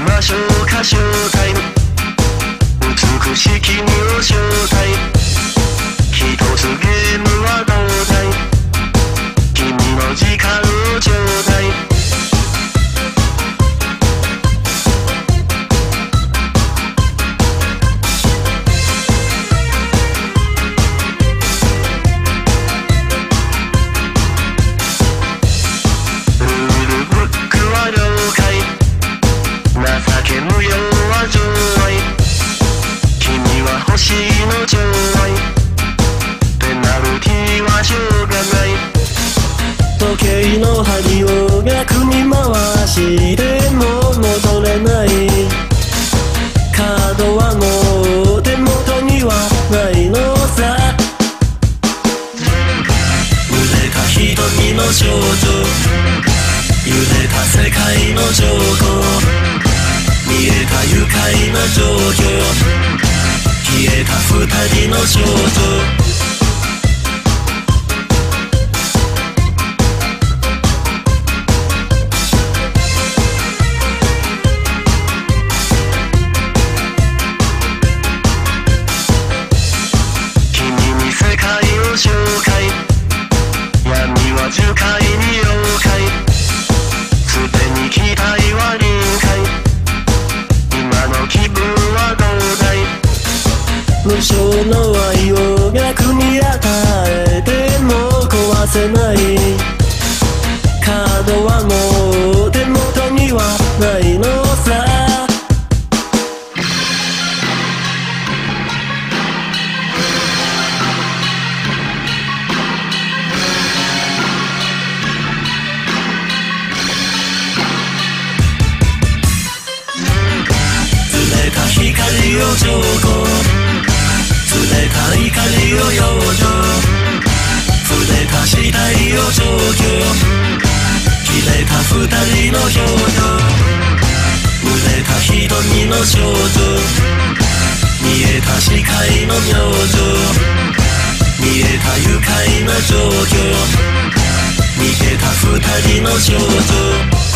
場所か正体美しき君を正体一少女。揺れた世界の情報。見えた愉快な状況。消えた二人の少女。の愛を逆に与えても壊せない。カードはもう手元にはないのさ。光を上皇瞳の少女。見えた視界の明星。見えた愉快な状況。逃げた二人の少女。